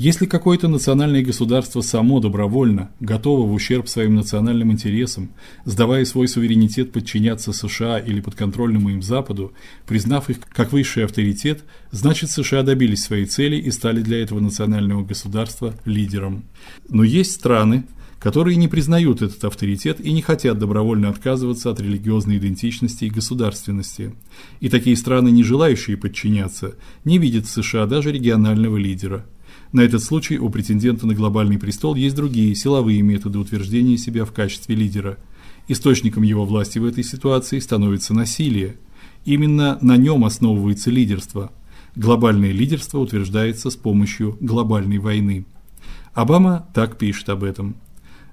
Если какое-то национальное государство само добровольно готово в ущерб своим национальным интересам, сдавая свой суверенитет подчиняться США или подконтрольному им Западу, признав их как высший авторитет, значит США добились своей цели и стали для этого национального государства лидером. Но есть страны, которые не признают этот авторитет и не хотят добровольно отказываться от религиозной идентичности и государственности. И такие страны, не желающие подчиняться, не видят в США даже регионального лидера. На этот случай у претендента на глобальный престол есть другие силовые методы утверждения себя в качестве лидера. Источником его власти в этой ситуации становится насилие. Именно на нем основывается лидерство. Глобальное лидерство утверждается с помощью глобальной войны. Обама так пишет об этом.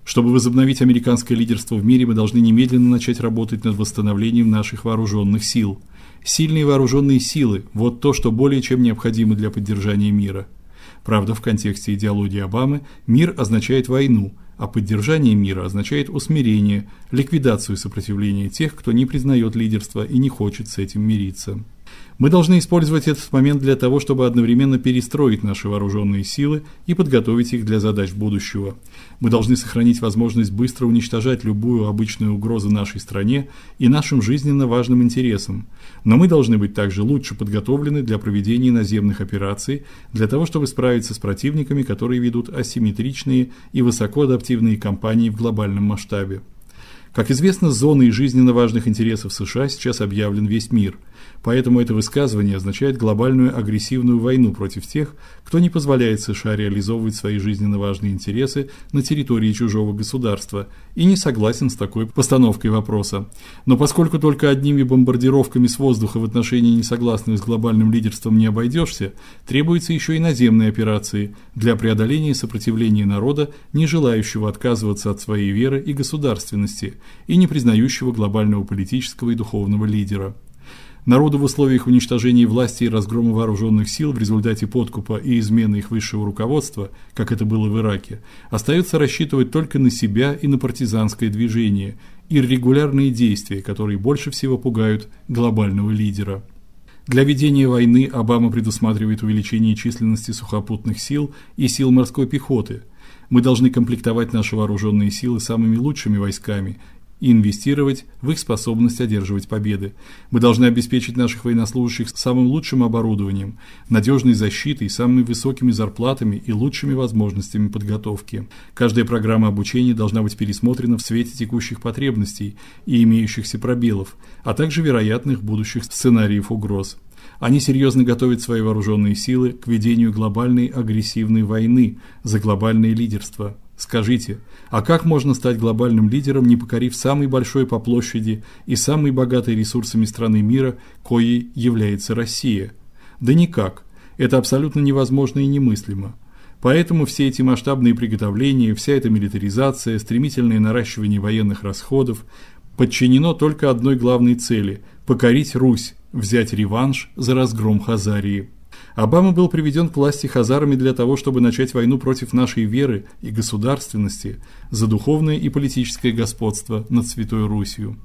Чтобы возобновить американское лидерство в мире, мы должны немедленно начать работать над восстановлением наших вооруженных сил. Сильные вооруженные силы вот то, что более чем необходимо для поддержания мира. Правда, в контексте идеологии Обамы мир означает войну, а поддержание мира означает усмирение, ликвидацию сопротивления тех, кто не признает лидерство и не хочет с этим мириться. Мы должны использовать этот момент для того, чтобы одновременно перестроить наши вооруженные силы и подготовить их для задач будущего. Мы должны сохранить возможность быстро уничтожать любую обычную угрозу нашей стране и нашим жизненно важным интересам. Но мы должны быть также лучше подготовлены для проведения наземных операций, для того, чтобы справиться с противниками, которые ведут асимметричные и высокоадаптивные кампании в глобальном масштабе. Как известно, зоной жизненно важных интересов США сейчас объявлен весь мир. Поэтому это высказывание означает глобальную агрессивную войну против тех, кто не позволяет США реализовывать свои жизненно важные интересы на территории чужого государства и не согласен с такой постановкой вопроса. Но поскольку только одними бомбардировками с воздуха в отношении несогласных с глобальным лидерством не обойдешься, требуются еще и наземные операции для преодоления сопротивления народа, не желающего отказываться от своей веры и государственности и не признающего глобального политического и духовного лидера. Народу в условиях уничтожения власти и разгрома вооруженных сил в результате подкупа и измены их высшего руководства, как это было в Ираке, остается рассчитывать только на себя и на партизанское движение, и регулярные действия, которые больше всего пугают глобального лидера. Для ведения войны Обама предусматривает увеличение численности сухопутных сил и сил морской пехоты. Мы должны комплектовать наши вооруженные силы самыми лучшими войсками инвестировать в их способность одерживать победы. Мы должны обеспечить наших военнослужащих самым лучшим оборудованием, надежной защитой, самыми высокими зарплатами и лучшими возможностями подготовки. Каждая программа обучения должна быть пересмотрена в свете текущих потребностей и имеющихся пробелов, а также вероятных будущих сценариев угроз. Они серьезно готовят свои вооруженные силы к ведению глобальной агрессивной войны за глобальное лидерство. Скажите, а как можно стать глобальным лидером, не покорив самый большой по площади и самый богатой ресурсами страны мира, коей является Россия? Да никак. Это абсолютно невозможно и немыслимо. Поэтому все эти масштабные приготовления, вся эта милитаризация, стремительное наращивание военных расходов подчинено только одной главной цели покорить Русь, взять реванш за разгром Хазарии. Обама был приведен к власти хазарами для того, чтобы начать войну против нашей веры и государственности за духовное и политическое господство над Святой Русью.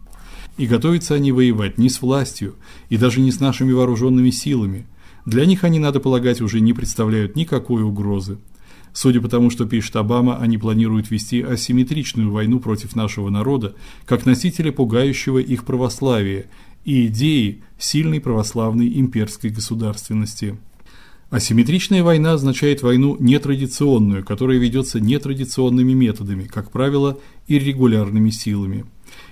И готовятся они воевать не с властью и даже не с нашими вооруженными силами. Для них они, надо полагать, уже не представляют никакой угрозы. Судя по тому, что пишет Обама, они планируют вести асимметричную войну против нашего народа, как носители пугающего их православия и идеи сильной православной имперской государственности. Асимметричная война означает войну нетрадиционную, которая ведется нетрадиционными методами, как правило, иррегулярными силами.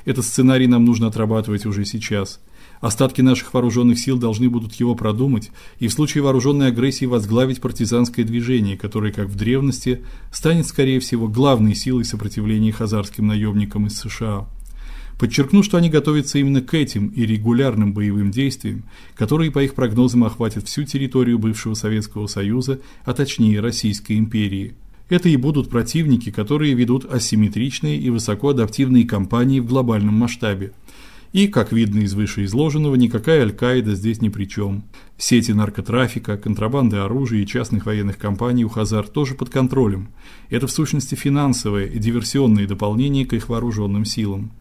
Этот сценарий нам нужно отрабатывать уже сейчас. Остатки наших вооруженных сил должны будут его продумать и в случае вооруженной агрессии возглавить партизанское движение, которое, как в древности, станет скорее всего главной силой сопротивления хазарским наемникам из США. Подчеркну, что они готовятся именно к этим и регулярным боевым действиям, которые по их прогнозам охватят всю территорию бывшего Советского Союза, а точнее Российской империи. Это и будут противники, которые ведут асимметричные и высокоадаптивные кампании в глобальном масштабе. И, как видно из вышеизложенного, никакая Аль-Каида здесь ни при чем. Сети наркотрафика, контрабанды оружия и частных военных компаний у Хазар тоже под контролем. Это в сущности финансовое и диверсионное дополнение к их вооруженным силам.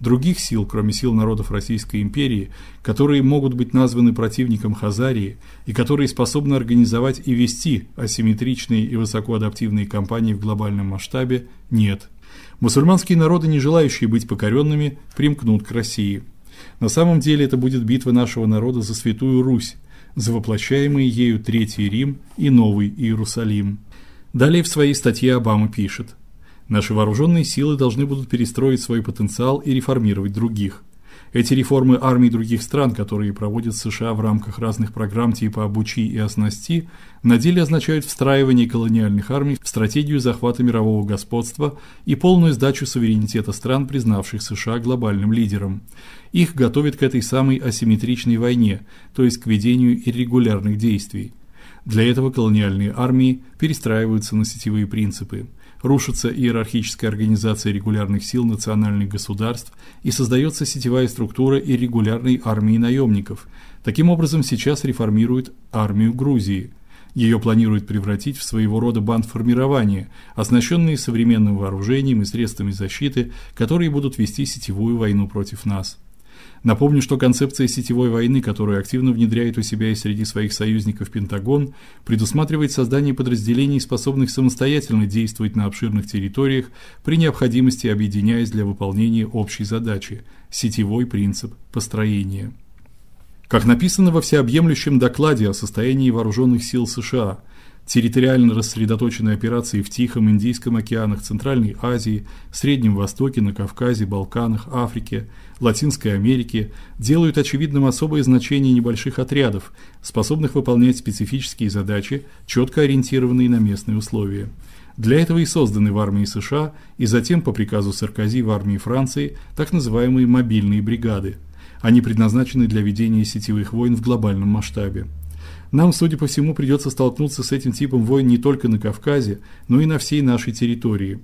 Других сил, кроме сил народов Российской империи, которые могут быть названы противником Хазарии и которые способны организовать и вести асимметричные и высокоадаптивные кампании в глобальном масштабе, нет. Мусульманские народы, не желающие быть покоренными, примкнут к России. На самом деле это будет битва нашего народа за Святую Русь, за воплощаемый ею Третий Рим и Новый Иерусалим. Далее в своей статье Обама пишет: Наши вооруженные силы должны будут перестроить свой потенциал и реформировать других. Эти реформы армий других стран, которые проводят США в рамках разных программ типа обучи и оснасти, на деле означают встраивание колониальных армий в стратегию захвата мирового господства и полную сдачу суверенитета стран, признавших США глобальным лидером. Их готовят к этой самой асимметричной войне, то есть к ведению иррегулярных действий. Для этого колониальные армии перестраиваются на сетевые принципы рушится иерархическая организация регулярных сил национальных государств и создается сетевая структура иррегулярной армии наемников. Таким образом, сейчас реформируют армию Грузии. Ее планируют превратить в своего рода бандформирование, оснащенные современным вооружением и средствами защиты, которые будут вести сетевую войну против нас. Напомню, что концепция сетевой войны, которую активно внедряет у себя и среди своих союзников Пентагон, предусматривает создание подразделений, способных самостоятельно действовать на обширных территориях, при необходимости объединяясь для выполнения общей задачи сетевой принцип построения. Как написано во всеобъемлющем докладе о состоянии вооруженных сил США, территориально рассредоточенные операции в Тихом, Индийском океанах, Центральной Азии, Среднем Востоке, на Кавказе, Балканах, Африке, Латинской Америке делают очевидным особое значение небольших отрядов, способных выполнять специфические задачи, четко ориентированные на местные условия. Для этого и созданы в армии США и затем по приказу Саркози в армии Франции так называемые мобильные бригады. Они предназначены для ведения сетевых войн в глобальном масштабе. Нам, судя по всему, придется столкнуться с этим типом войн не только на Кавказе, но и на всей нашей территории.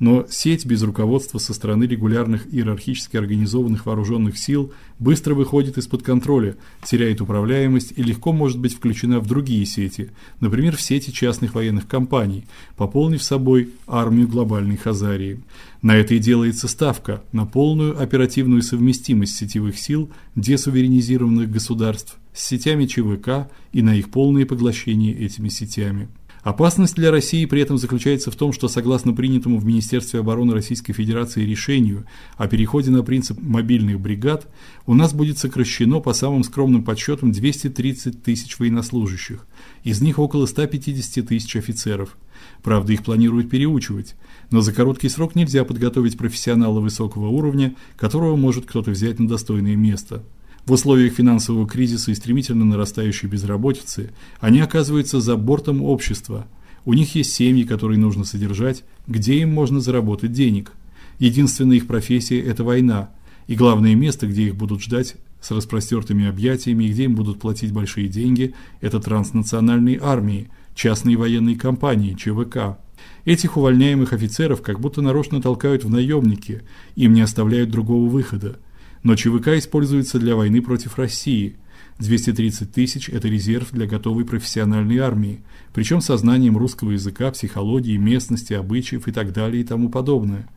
Но сеть без руководства со стороны регулярных иерархически организованных вооруженных сил быстро выходит из-под контроля, теряет управляемость и легко может быть включена в другие сети, например, в сети частных военных компаний, пополнив собой армию глобальной Хазарии. На это и делается ставка на полную оперативную совместимость сетевых сил десуверенизированных государств с сетями ЧВК и на их полное поглощение этими сетями. Опасность для России при этом заключается в том, что согласно принятому в Министерстве обороны Российской Федерации решению о переходе на принцип мобильных бригад, у нас будет сокращено по самым скромным подсчетам 230 тысяч военнослужащих, из них около 150 тысяч офицеров. Правда, их планируют переучивать, но за короткий срок нельзя подготовить профессионала высокого уровня, которого может кто-то взять на достойное место. В условиях финансового кризиса и стремительно нарастающей безработицы они оказываются за бортом общества. У них есть семьи, которые нужно содержать, где им можно заработать денег. Единственная их профессия это война, и главное место, где их будут ждать с распростертыми объятиями и где им будут платить большие деньги это транснациональные армии, частные военные компании, ЧВК. Этих увольняемых офицеров как будто нарочно толкают в наемники, им не оставляют другого выхода. Но ЧВК используется для войны против России. 230 тысяч – это резерв для готовой профессиональной армии, причем со знанием русского языка, психологии, местности, обычаев и так далее и тому подобное.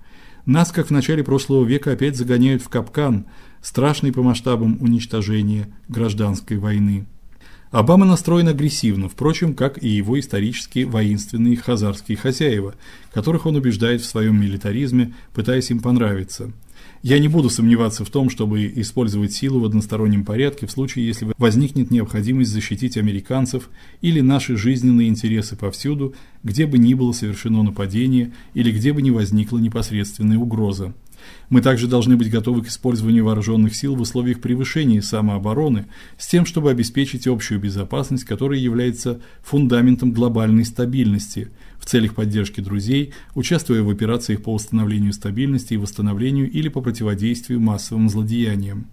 Нас, как в начале прошлого века, опять загоняют в капкан, страшный по масштабам уничтожения гражданской войны. Обама настроен агрессивно, впрочем, как и его исторически воинственные хазарские хозяева, которых он убеждает в своем милитаризме, пытаясь им понравиться – я не буду сомневаться в том, чтобы использовать силу в одностороннем порядке в случае, если возникнет необходимость защитить американцев или наши жизненные интересы повсюду, где бы ни было совершено нападение или где бы ни возникла непосредственная угроза. Мы также должны быть готовы к использованию вооруженных сил в условиях превышения самообороны с тем, чтобы обеспечить общую безопасность, которая является фундаментом глобальной стабильности в целях поддержки друзей, участвуя в операциях по установлению стабильности и восстановлению или по противодействию массовым злодеяниям.